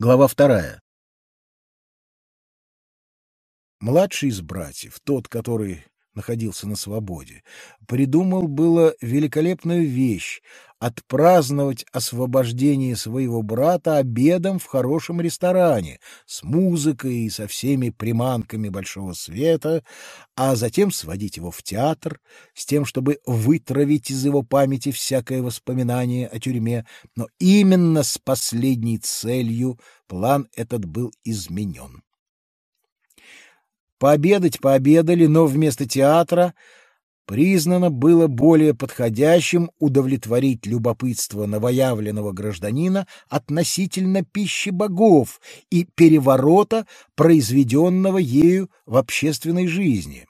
Глава вторая. Младший из братьев, тот, который находился на свободе, придумал было великолепную вещь — отпраздновать освобождение своего брата обедом в хорошем ресторане с музыкой и со всеми приманками большого света, а затем сводить его в театр с тем, чтобы вытравить из его памяти всякое воспоминание о тюрьме, но именно с последней целью план этот был изменен. Пообедать пообедали, но вместо театра признано было более подходящим удовлетворить любопытство новоявленного гражданина относительно пищи богов и переворота, произведенного ею в общественной жизни.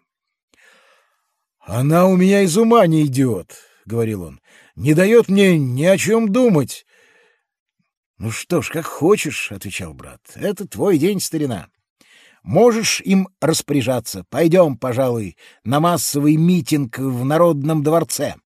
«Она у меня из ума не идет», — говорил он, — «не дает мне ни о чем думать». «Ну что ж, как хочешь», — отвечал брат, — «это твой день, старина». Можешь им распоряжаться. Пойдем, пожалуй, на массовый митинг в Народном дворце.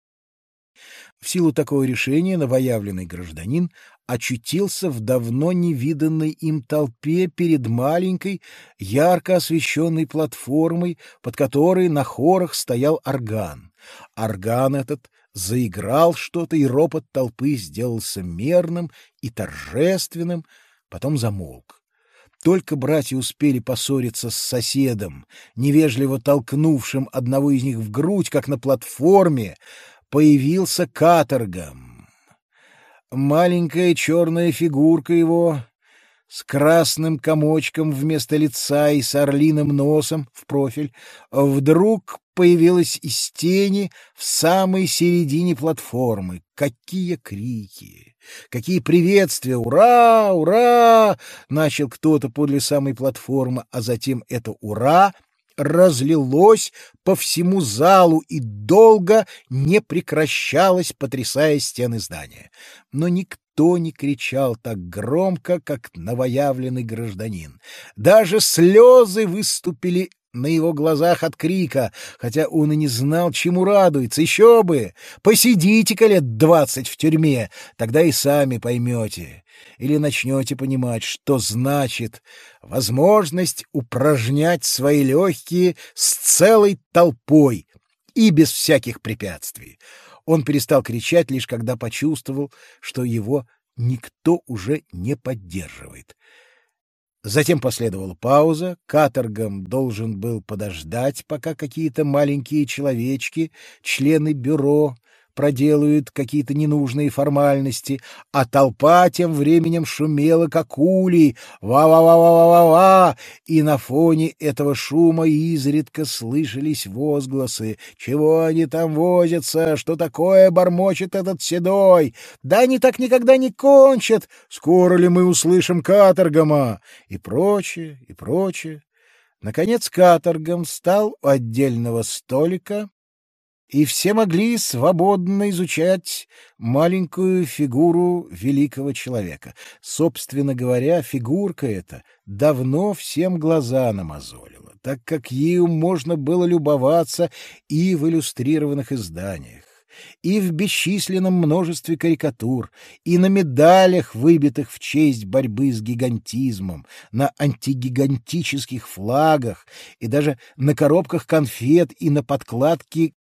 В силу такого решения новоявленный гражданин очутился в давно невиданной им толпе перед маленькой, ярко освещенной платформой, под которой на хорах стоял орган. Орган этот заиграл что-то, и ропот толпы сделался мерным и торжественным, потом замолк. Только братья успели поссориться с соседом, невежливо толкнувшим одного из них в грудь, как на платформе, появился каторгом. Маленькая черная фигурка его с красным комочком вместо лица и с орлиным носом в профиль вдруг появилась из тени в самой середине платформы. Какие крики! Какие приветствия! Ура! Ура! Начал кто-то подле самой платформы, а затем это «Ура!» разлилось по всему залу и долго не прекращалось, потрясая стены здания. Но никто не кричал так громко, как новоявленный гражданин. Даже слезы выступили на его глазах от крика, хотя он и не знал, чему радуется. Еще бы! Посидите-ка лет двадцать в тюрьме, тогда и сами поймете. Или начнете понимать, что значит возможность упражнять свои легкие с целой толпой и без всяких препятствий. Он перестал кричать, лишь когда почувствовал, что его никто уже не поддерживает. Затем последовала пауза, каторгом должен был подождать, пока какие-то маленькие человечки, члены бюро, проделают какие-то ненужные формальности, а толпа тем временем шумела, как улей, ва-ва-ва-ва-ва-ва, и на фоне этого шума изредка слышались возгласы. «Чего они там возятся? Что такое бормочет этот седой? Да они так никогда не кончат! Скоро ли мы услышим каторгома?» И прочее, и прочее. Наконец каторгом стал у отдельного столика, и все могли свободно изучать маленькую фигуру великого человека. Собственно говоря, фигурка эта давно всем глаза намазолила, так как ею можно было любоваться и в иллюстрированных изданиях, и в бесчисленном множестве карикатур, и на медалях, выбитых в честь борьбы с гигантизмом, на антигигантических флагах, и даже на коробках конфет и на подкладке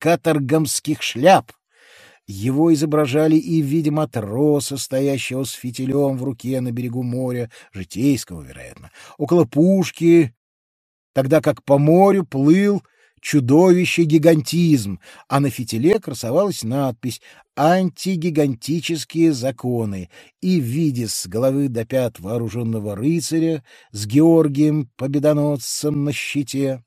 каторгамских шляп. Его изображали и в виде матроса, стоящего с фитилем в руке на берегу моря, житейского, вероятно, около пушки, тогда как по морю плыл чудовище гигантизм, а на фитиле красовалась надпись «Антигигантические законы» и в виде с головы до пят вооруженного рыцаря с Георгием Победоносцем на щите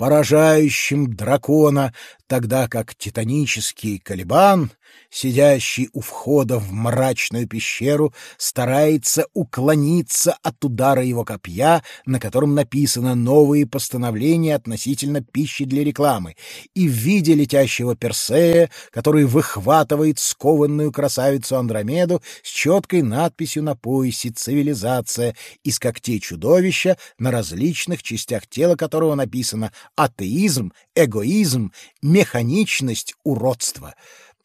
поражающим дракона, тогда как титанический Калибан, сидящий у входа в мрачную пещеру, старается уклониться от удара его копья, на котором написано «Новые постановления относительно пищи для рекламы», и в виде летящего Персея, который выхватывает скованную красавицу Андромеду с четкой надписью на поясе «Цивилизация» из когтей чудовища, на различных частях тела которого написано атеизм, эгоизм, механичность, уродство.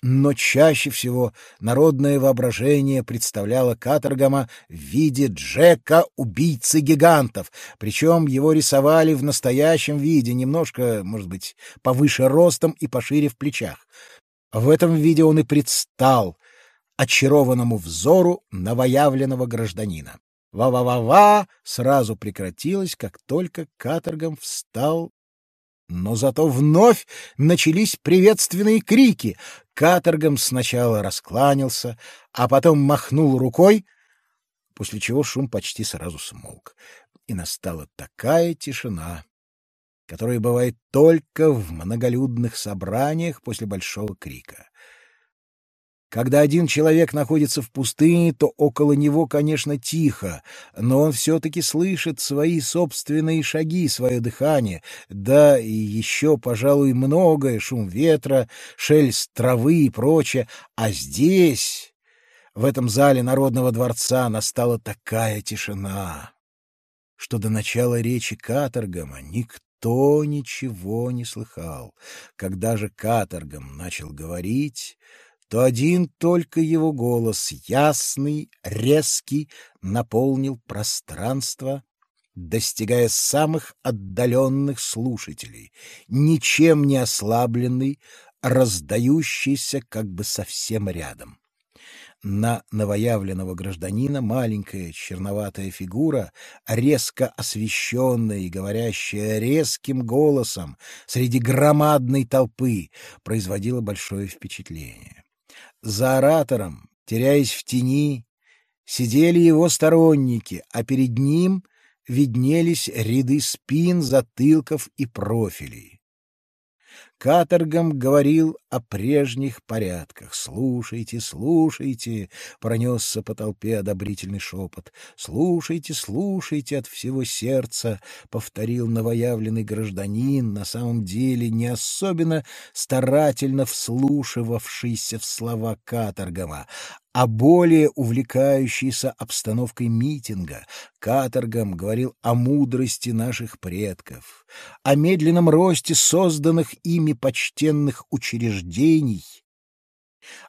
Но чаще всего народное воображение представляло Каторгама в виде Джека, убийцы гигантов, причем его рисовали в настоящем виде, немножко, может быть, повыше ростом и пошире в плечах. В этом виде он и предстал очарованному взору новоявленного гражданина. «Ва-ва-ва-ва!» сразу прекратилось, как только каторгом встал но зато вновь начались приветственные крики. Каторгом сначала раскланялся, а потом махнул рукой, после чего шум почти сразу смолк, и настала такая тишина, которая бывает только в многолюдных собраниях после большого крика. Когда один человек находится в пустыне, то около него, конечно, тихо, но он все-таки слышит свои собственные шаги, свое дыхание, да и еще, пожалуй, многое, шум ветра, шелест травы и прочее. А здесь, в этом зале Народного дворца, настала такая тишина, что до начала речи Каторгама никто ничего не слыхал. Когда же Каторгам начал говорить то один только его голос, ясный, резкий, наполнил пространство, достигая самых отдаленных слушателей, ничем не ослабленный, раздающийся как бы совсем рядом. На новоявленного гражданина маленькая черноватая фигура, резко освещенная и говорящая резким голосом среди громадной толпы, производила большое впечатление. За оратором, теряясь в тени, сидели его сторонники, а перед ним виднелись ряды спин, затылков и профилей. Каторгом говорил о прежних порядках. «Слушайте, слушайте!» — пронесся по толпе одобрительный шепот. «Слушайте, слушайте от всего сердца!» — повторил новоявленный гражданин, на самом деле не особенно старательно вслушивавшийся в слова Каторгома, а более увлекающийся обстановкой митинга. Каторгом говорил о мудрости наших предков, о медленном росте созданных ими почтенных учреждений,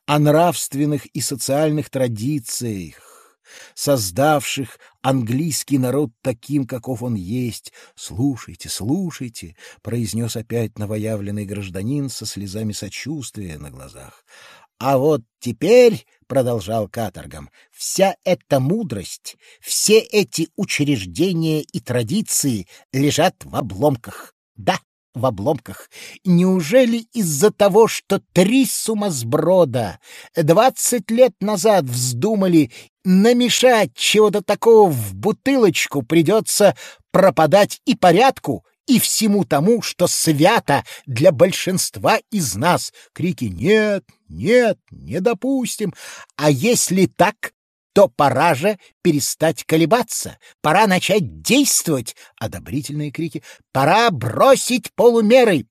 о нравственных и социальных традициях, создавших английский народ таким, каков он есть. «Слушайте, слушайте», — произнес опять новоявленный гражданин со слезами сочувствия на глазах. «А вот теперь — продолжал Каторгом, — вся эта мудрость, все эти учреждения и традиции лежат в обломках. Да, в обломках. Неужели из-за того, что три сумасброда двадцать лет назад вздумали намешать чего-то такого в бутылочку, придется пропадать и порядку, и всему тому, что свято для большинства из нас. Крики «Нет! Нет! Не допустим!» А если так, то пора же перестать колебаться, пора начать действовать. Одобрительные крики «Пора бросить полумеры!»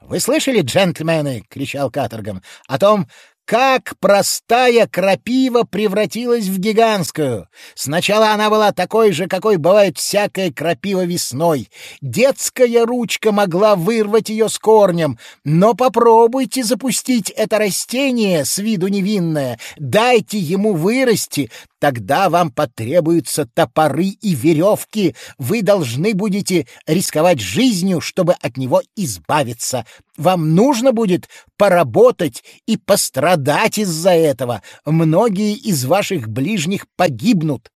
«Вы слышали, джентльмены?» — кричал Каторган. «О том, как простая крапива превратилась в гигантскую. Сначала она была такой же, какой бывает всякая крапива весной. Детская ручка могла вырвать ее с корнем, но попробуйте запустить это растение с виду невинное, дайте ему вырасти, Тогда вам потребуются топоры и веревки. Вы должны будете рисковать жизнью, чтобы от него избавиться. Вам нужно будет поработать и пострадать из-за этого. Многие из ваших ближних погибнут.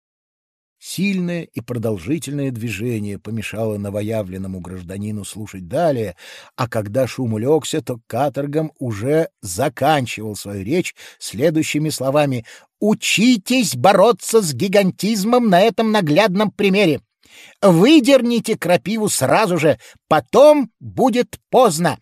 Сильное и продолжительное движение помешало новоявленному гражданину слушать далее, а когда шум улегся, то каторгом уже заканчивал свою речь следующими словами «Учитесь бороться с гигантизмом на этом наглядном примере. Выдерните крапиву сразу же, потом будет поздно».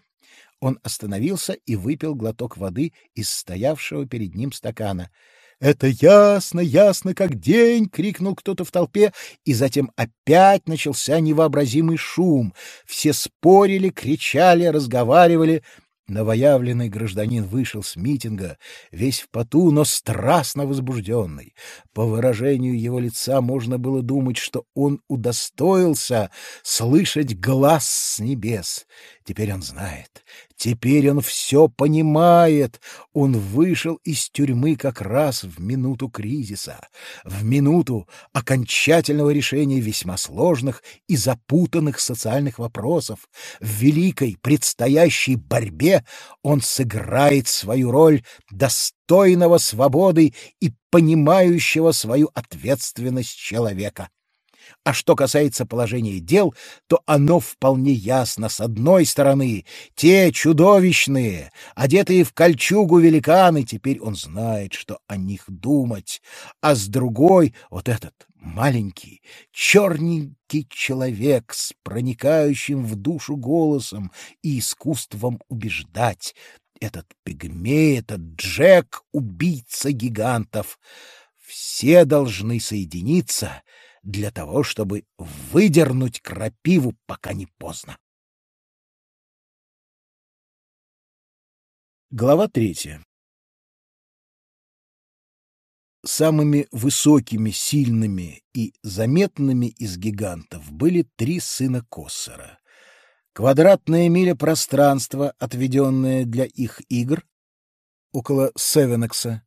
Он остановился и выпил глоток воды из стоявшего перед ним стакана — «Это ясно, ясно, как день!» — крикнул кто-то в толпе, и затем опять начался невообразимый шум. Все спорили, кричали, разговаривали. Новоявленный гражданин вышел с митинга, весь в поту, но страстно возбужденный. По выражению его лица можно было думать, что он удостоился слышать глаз с небес. Теперь он знает, Теперь он все понимает. Он вышел из тюрьмы как раз в минуту кризиса, в минуту окончательного решения весьма сложных и запутанных социальных вопросов. В великой предстоящей борьбе он сыграет свою роль достойного свободы и понимающего свою ответственность человека. А что касается положения дел, то оно вполне ясно. С одной стороны, те чудовищные, одетые в кольчугу великаны, теперь он знает, что о них думать, а с другой — вот этот маленький, черненький человек с проникающим в душу голосом и искусством убеждать. Этот пигмей, этот Джек — убийца гигантов. Все должны соединиться — для того, чтобы выдернуть крапиву, пока не поздно. Глава третья. Самыми высокими, сильными и заметными из гигантов были три сына Коссора. Квадратная миля пространства, отведенное для их игр, около Севенекса,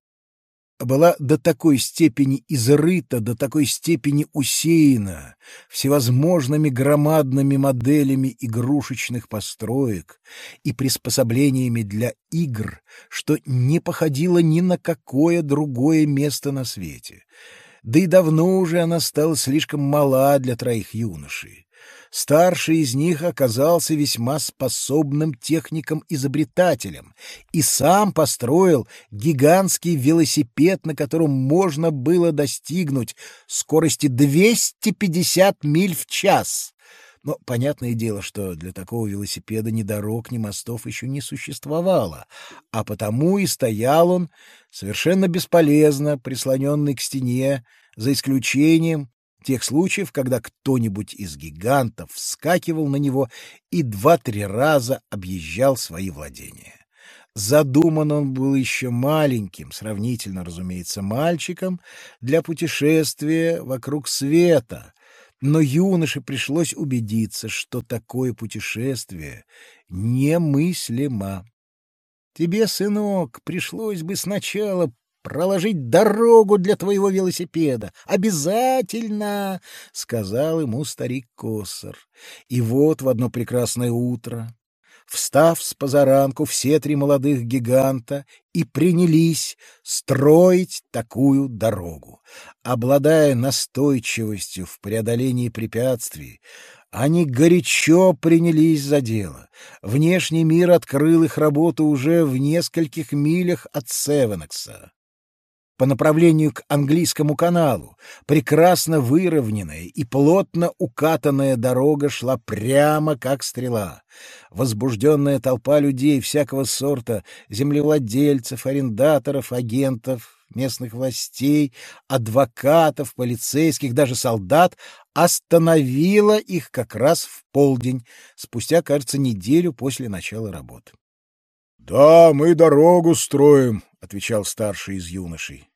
была до такой степени изрыта, до такой степени усеяна всевозможными громадными моделями игрушечных построек и приспособлениями для игр, что не походила ни на какое другое место на свете. Да и давно уже она стала слишком мала для троих юношей. Старший из них оказался весьма способным техником-изобретателем и сам построил гигантский велосипед, на котором можно было достигнуть скорости 250 миль в час. Но понятное дело, что для такого велосипеда ни дорог, ни мостов еще не существовало, а потому и стоял он совершенно бесполезно, прислоненный к стене, за исключением тех случаев, когда кто-нибудь из гигантов вскакивал на него и два-три раза объезжал свои владения. Задуман он был еще маленьким, сравнительно, разумеется, мальчиком, для путешествия вокруг света, но юноше пришлось убедиться, что такое путешествие немыслимо. Тебе, сынок, пришлось бы сначала проложить дорогу для твоего велосипеда. Обязательно, — сказал ему старик Косар. И вот в одно прекрасное утро, встав с позаранку, все три молодых гиганта и принялись строить такую дорогу. Обладая настойчивостью в преодолении препятствий, они горячо принялись за дело. Внешний мир открыл их работу уже в нескольких милях от Севенекса по направлению к английскому каналу. Прекрасно выровненная и плотно укатанная дорога шла прямо как стрела. Возбужденная толпа людей всякого сорта, землевладельцев, арендаторов, агентов, местных властей, адвокатов, полицейских, даже солдат, остановила их как раз в полдень, спустя, кажется, неделю после начала работы. — Да, мы дорогу строим, — отвечал старший из юношей.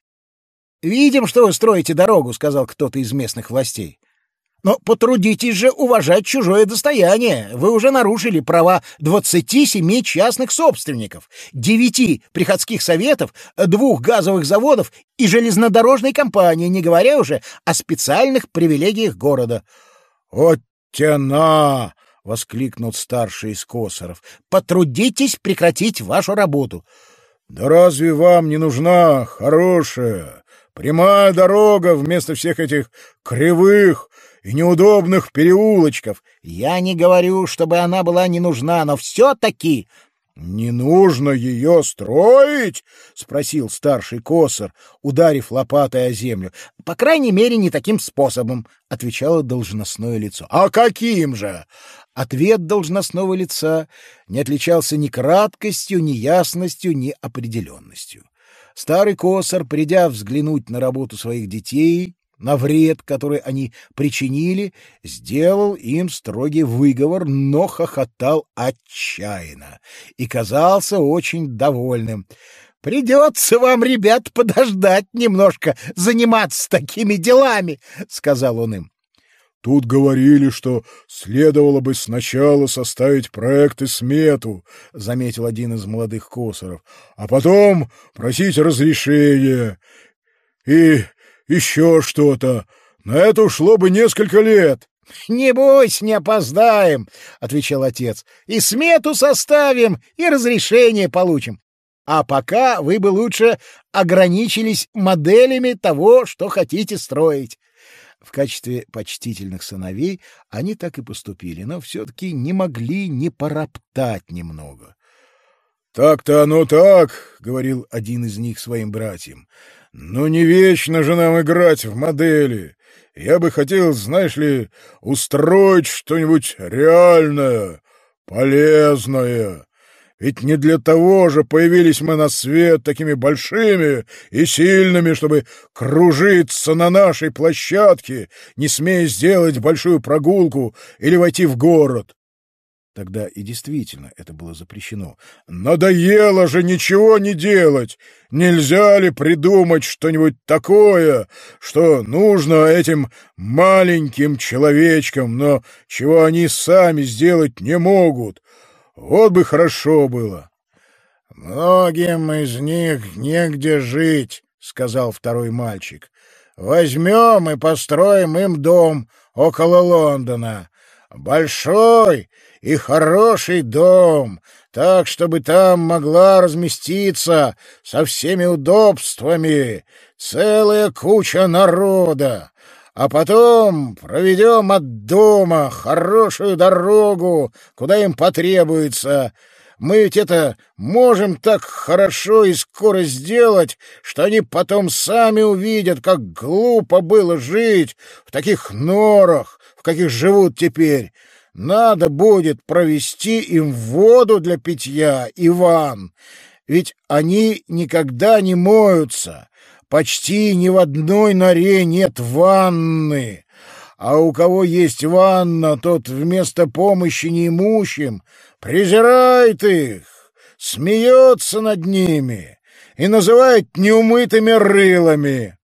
«Видим, что вы строите дорогу», — сказал кто-то из местных властей. «Но потрудитесь же уважать чужое достояние. Вы уже нарушили права двадцати семи частных собственников, девяти приходских советов, двух газовых заводов и железнодорожной компании, не говоря уже о специальных привилегиях города». «Вот тяна!» — воскликнул старший из Косоров. «Потрудитесь прекратить вашу работу». «Да разве вам не нужна хорошая, Прямая дорога вместо всех этих кривых и неудобных переулочков. Я не говорю, чтобы она была не нужна, но все-таки... — Не нужно ее строить? — спросил старший косор, ударив лопатой о землю. — По крайней мере, не таким способом, — отвечало должностное лицо. — А каким же? Ответ должностного лица не отличался ни краткостью, ни ясностью, ни определенностью. Старый косор, придя взглянуть на работу своих детей, на вред, который они причинили, сделал им строгий выговор, но хохотал отчаянно и казался очень довольным. «Придется вам, ребят, подождать немножко, заниматься такими делами», — сказал он им. Тут говорили, что следовало бы сначала составить проект и смету, — заметил один из молодых косоров, — а потом просить разрешения и еще что-то. На это ушло бы несколько лет. — Не бойся, не опоздаем, — отвечал отец. — И смету составим, и разрешение получим. А пока вы бы лучше ограничились моделями того, что хотите строить. В качестве почтительных сыновей они так и поступили, но все-таки не могли не пороптать немного. — Так-то оно так, — говорил один из них своим братьям. — Но не вечно же нам играть в модели. Я бы хотел, знаешь ли, устроить что-нибудь реальное, полезное. Ведь не для того же появились мы на свет такими большими и сильными, чтобы кружиться на нашей площадке, не смея сделать большую прогулку или войти в город. Тогда и действительно это было запрещено. Надоело же ничего не делать! Нельзя ли придумать что-нибудь такое, что нужно этим маленьким человечкам, но чего они сами сделать не могут? Вот бы хорошо было. — Многим из них негде жить, — сказал второй мальчик. — Возьмем и построим им дом около Лондона. Большой и хороший дом, так, чтобы там могла разместиться со всеми удобствами целая куча народа а потом проведем от дома хорошую дорогу, куда им потребуется. Мы ведь это можем так хорошо и скоро сделать, что они потом сами увидят, как глупо было жить в таких норах, в каких живут теперь. Надо будет провести им воду для питья и ванн, ведь они никогда не моются, Почти ни в одной норе нет ванны, а у кого есть ванна, тот вместо помощи неимущим презирает их, смеется над ними и называет неумытыми рылами.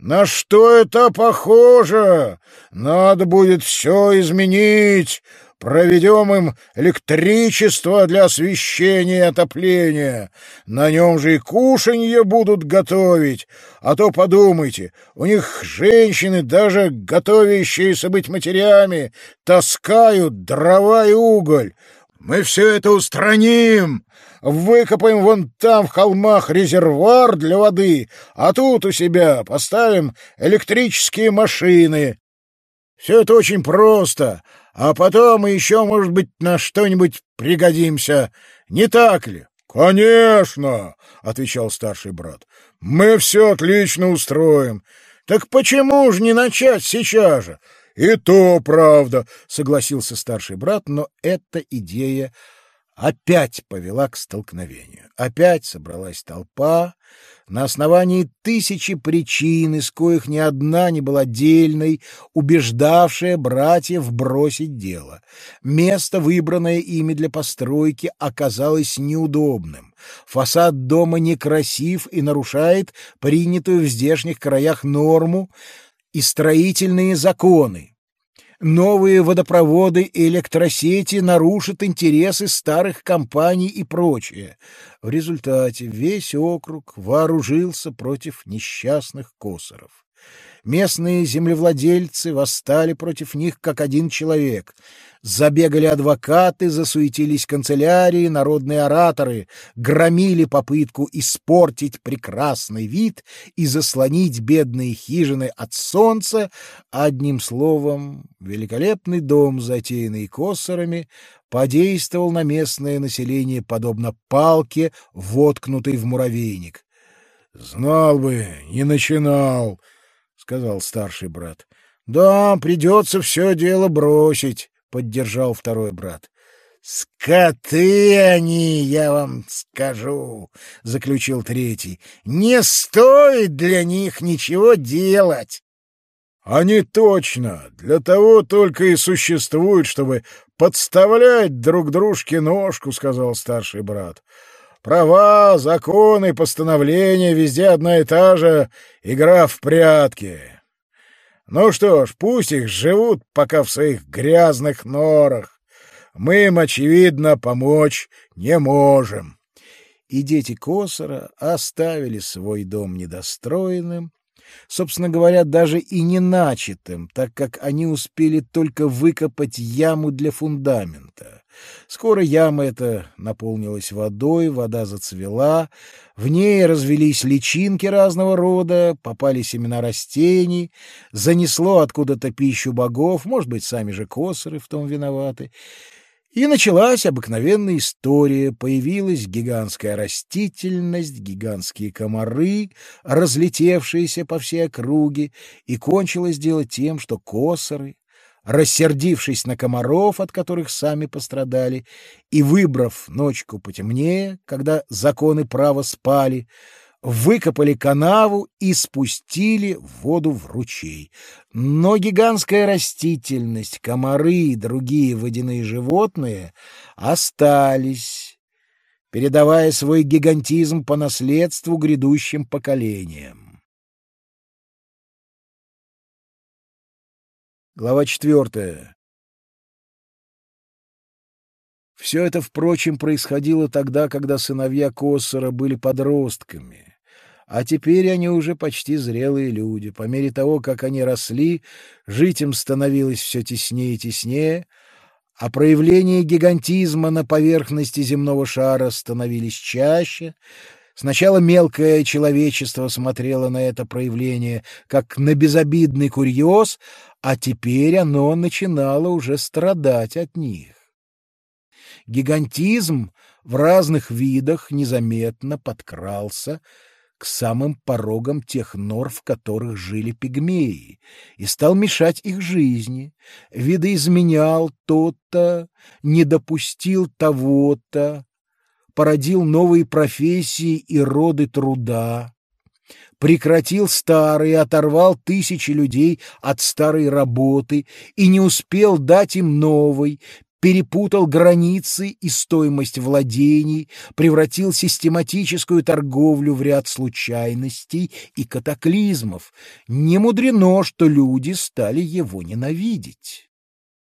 На что это похоже? Надо будет все изменить, Проведем им электричество для освещения и отопления. На нем же и кушанье будут готовить. А то подумайте, у них женщины, даже готовящиеся быть матерями, таскают дрова и уголь. Мы все это устраним, выкопаем вон там в холмах резервуар для воды, а тут у себя поставим электрические машины. Все это очень просто, а потом еще, может быть, на что-нибудь пригодимся. Не так ли? — Конечно, — отвечал старший брат. — Мы все отлично устроим. — Так почему же не начать сейчас же? — И то правда, — согласился старший брат, но эта идея опять повела к столкновению. Опять собралась толпа, на основании тысячи причин, из коих ни одна не была дельной, убеждавшая братьев бросить дело. Место, выбранное ими для постройки, оказалось неудобным. Фасад дома некрасив и нарушает принятую в здешних краях норму и строительные законы новые водопроводы и электросети нарушат интересы старых компаний и прочее. В результате весь округ вооружился против несчастных косоров. Местные землевладельцы восстали против них как один человек. Забегали адвокаты, засуетились канцелярии, народные ораторы, громили попытку испортить прекрасный вид и заслонить бедные хижины от солнца. Одним словом, великолепный дом, затеянный косорами, подействовал на местное население подобно палке, воткнутой в муравейник. — Знал бы, не начинал, — сказал старший брат. — Да, придется все дело бросить. — поддержал второй брат. «Скоты они, я вам скажу», — заключил третий. «Не стоит для них ничего делать». «Они точно для того только и существуют, чтобы подставлять друг дружке ножку», — сказал старший брат. «Права, законы, постановления — везде одна и та же игра в прятки». Ну что ж, пусть их живут пока в своих грязных норах. Мы им, очевидно, помочь не можем. И дети Косора оставили свой дом недостроенным, собственно говоря, даже и не начатым, так как они успели только выкопать яму для фундамента. Скоро яма эта наполнилась водой, вода зацвела, в ней развелись личинки разного рода, попали семена растений, занесло откуда-то пищу богов, может быть, сами же косоры в том виноваты, и началась обыкновенная история. Появилась гигантская растительность, гигантские комары, разлетевшиеся по всей округе, и кончилось дело тем, что косоры, рассердившись на комаров, от которых сами пострадали, и выбрав ночку потемнее, когда законы права спали, выкопали канаву и спустили воду в ручей. Но гигантская растительность, комары и другие водяные животные остались, передавая свой гигантизм по наследству грядущим поколениям. Глава четвертая. Все это, впрочем, происходило тогда, когда сыновья Коссора были подростками, а теперь они уже почти зрелые люди. По мере того, как они росли, жить им становилось все теснее и теснее, а проявления гигантизма на поверхности земного шара становились чаще. Сначала мелкое человечество смотрело на это проявление как на безобидный курьез, а теперь оно начинало уже страдать от них. Гигантизм в разных видах незаметно подкрался к самым порогам тех нор, в которых жили пигмеи, и стал мешать их жизни, видоизменял то-то, не допустил того-то, породил новые профессии и роды труда, прекратил старые, оторвал тысячи людей от старой работы и не успел дать им новой, перепутал границы и стоимость владений, превратил систематическую торговлю в ряд случайностей и катаклизмов. Не мудрено, что люди стали его ненавидеть.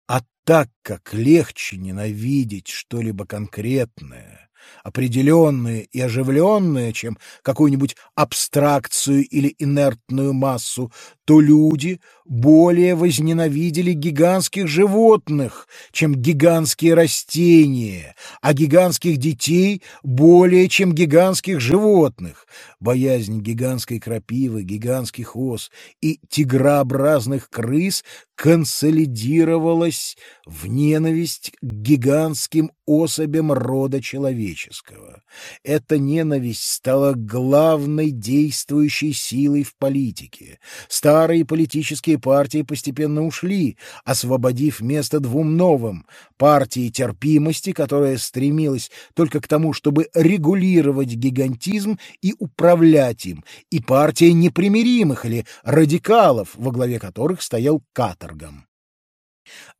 А так как легче ненавидеть что-либо конкретное, определенное и оживленное, чем какую-нибудь абстракцию или инертную массу, то люди более возненавидели гигантских животных, чем гигантские растения, а гигантских детей более, чем гигантских животных. Боязнь гигантской крапивы, гигантских ос и тигрообразных крыс консолидировалась в ненависть к гигантским особям рода человеческого. Эта ненависть стала главной действующей силой в политике. Старые политические партии постепенно ушли, освободив место двум новым — партии терпимости, которая стремилась только к тому, чтобы регулировать гигантизм и управлять им, и партия непримиримых или радикалов, во главе которых стоял каторгом.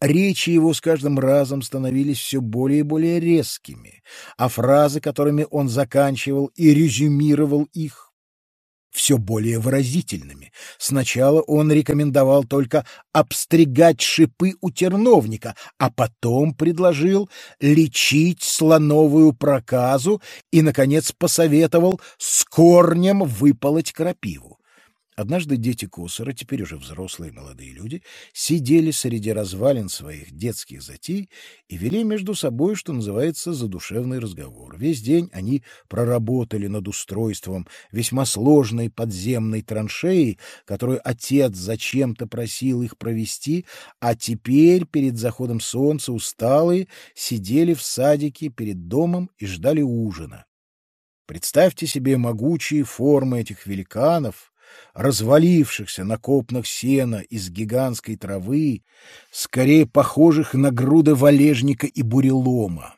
Речи его с каждым разом становились все более и более резкими, а фразы, которыми он заканчивал и резюмировал их, все более выразительными. Сначала он рекомендовал только обстригать шипы у терновника, а потом предложил лечить слоновую проказу и, наконец, посоветовал с корнем выполоть крапиву. Однажды дети Кусора, теперь уже взрослые молодые люди, сидели среди развалин своих детских затей и вели между собой, что называется, задушевный разговор. Весь день они проработали над устройством весьма сложной подземной траншеи, которую отец зачем-то просил их провести, а теперь, перед заходом солнца, усталые, сидели в садике перед домом и ждали ужина. Представьте себе могучие формы этих великанов, развалившихся на копнах сена из гигантской травы, скорее похожих на груды валежника и бурелома.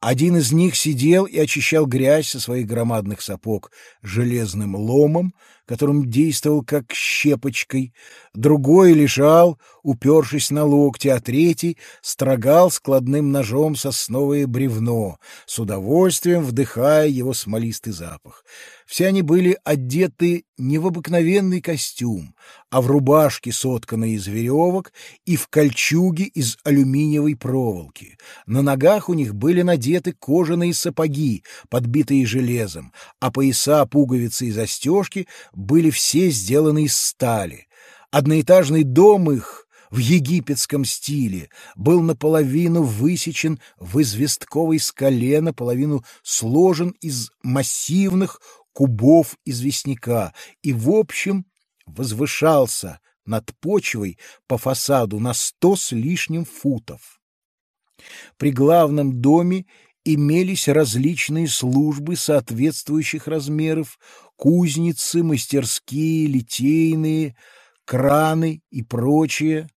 Один из них сидел и очищал грязь со своих громадных сапог железным ломом, которым действовал как щепочкой, другой лежал, упершись на локти, а третий строгал складным ножом сосновое бревно, с удовольствием вдыхая его смолистый запах. Все они были одеты не в обыкновенный костюм, а в рубашки, сотканные из веревок, и в кольчуги из алюминиевой проволоки. На ногах у них были надеты кожаные сапоги, подбитые железом, а пояса, пуговицы и застежки были все сделаны из стали. Одноэтажный дом их в египетском стиле, был наполовину высечен в известковой скале, наполовину сложен из массивных кубов известняка и, в общем, возвышался над почвой по фасаду на сто с лишним футов. При главном доме имелись различные службы соответствующих размеров, кузницы, мастерские, литейные, краны и прочее.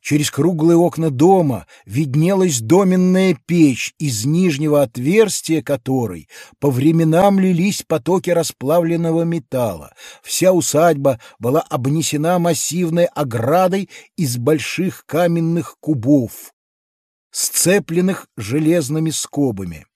Через круглые окна дома виднелась доменная печь, из нижнего отверстия которой по временам лились потоки расплавленного металла. Вся усадьба была обнесена массивной оградой из больших каменных кубов, сцепленных железными скобами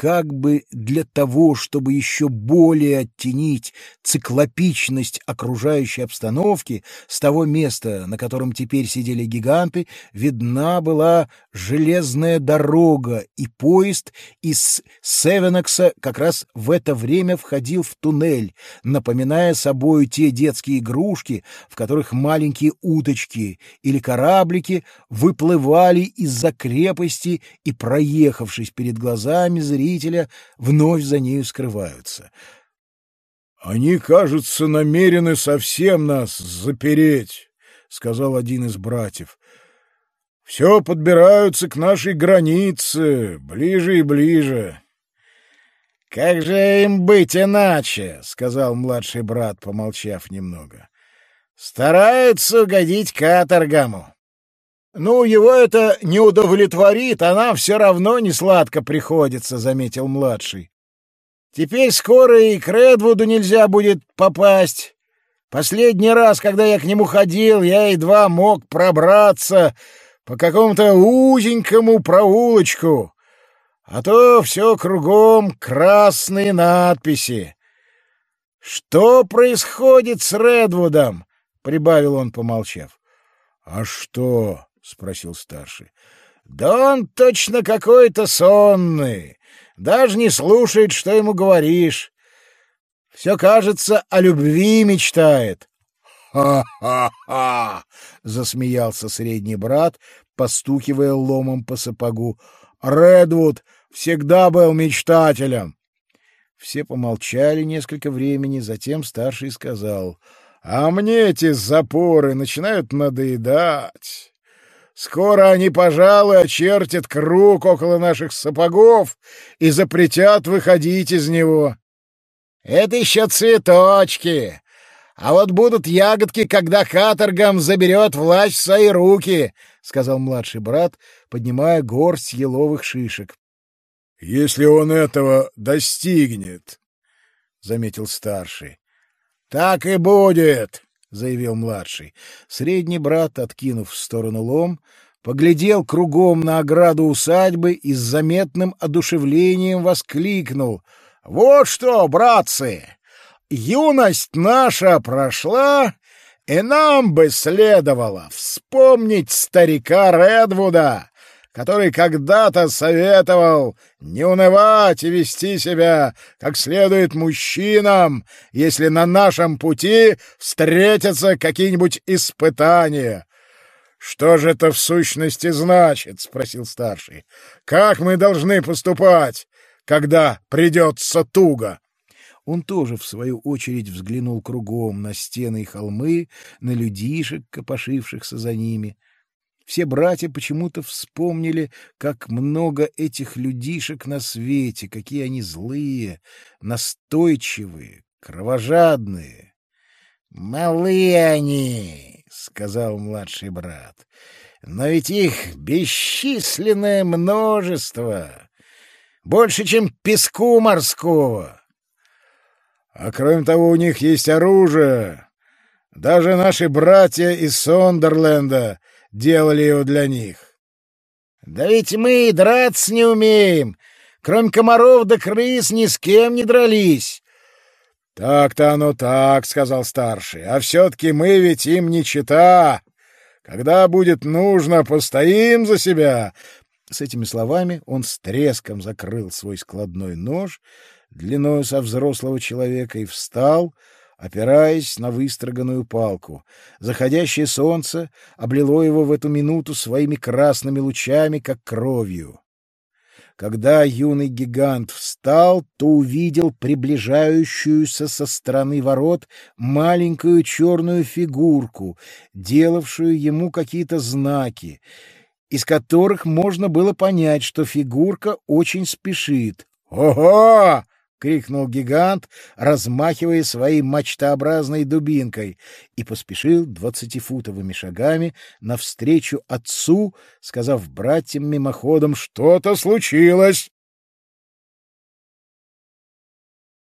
как бы для того, чтобы еще более оттенить циклопичность окружающей обстановки, с того места, на котором теперь сидели гиганты, видна была железная дорога, и поезд из Севенокса как раз в это время входил в туннель, напоминая собой те детские игрушки, в которых маленькие уточки или кораблики выплывали из-за крепости и, проехавшись перед глазами зрителей, зрителя вновь за нею скрываются. «Они, кажется, намерены совсем нас запереть», — сказал один из братьев. «Все подбираются к нашей границе, ближе и ближе». «Как же им быть иначе?» — сказал младший брат, помолчав немного. «Стараются угодить каторгаму». «Ну, его это не удовлетворит, а нам все равно не сладко приходится», — заметил младший. «Теперь скоро и к Редвуду нельзя будет попасть. Последний раз, когда я к нему ходил, я едва мог пробраться по какому-то узенькому проулочку, а то все кругом красные надписи. Что происходит с Редвудом?» — прибавил он, помолчав. «А что?» — спросил старший. — Да он точно какой-то сонный, даже не слушает, что ему говоришь. Все, кажется, о любви мечтает. «Ха — засмеялся средний брат, постукивая ломом по сапогу. «Редвуд всегда был мечтателем!» Все помолчали несколько времени, затем старший сказал, «А мне эти запоры начинают надоедать. Скоро они, пожалуй, очертят круг около наших сапогов и запретят выходить из него. Это еще цветочки. А вот будут ягодки, когда каторгам заберет власть в свои руки, — сказал младший брат, поднимая горсть еловых шишек. — Если он этого достигнет, — заметил старший. — Так и будет, — заявил младший. Средний брат, откинув в сторону лом, поглядел кругом на ограду усадьбы и с заметным одушевлением воскликнул. — Вот что, братцы! Юность наша прошла, и нам бы следовало вспомнить старика Редвуда, который когда-то советовал не унывать и вести себя как следует мужчинам, если на нашем пути встретятся какие-нибудь испытания. «Что же это в сущности значит?» — спросил старший. «Как мы должны поступать, когда придется туго?» Он тоже, в свою очередь, взглянул кругом на стены и холмы, на людишек, копошившихся за ними — все братья почему-то вспомнили, как много этих людишек на свете, какие они злые, настойчивые, кровожадные. — Малые они, — сказал младший брат, — но ведь их бесчисленное множество, больше, чем песку морского. А кроме того, у них есть оружие. Даже наши братья из Сондерленда делали его для них. Да ведь мы и драться не умеем. Кроме комаров да крыс ни с кем не дрались. Так-то оно так, — сказал старший. А все-таки мы ведь им не чита. Когда будет нужно, постоим за себя. С этими словами он с треском закрыл свой складной нож длиною со взрослого человека и встал, опираясь на выстроганную палку. Заходящее солнце облило его в эту минуту своими красными лучами, как кровью. Когда юный гигант встал, то увидел приближающуюся со стороны ворот маленькую черную фигурку, делавшую ему какие-то знаки, из которых можно было понять, что фигурка очень спешит. «Ого!» — крикнул гигант, размахивая своей мачтообразной дубинкой, и поспешил двадцатифутовыми шагами навстречу отцу, сказав братьям мимоходом «Что-то случилось!»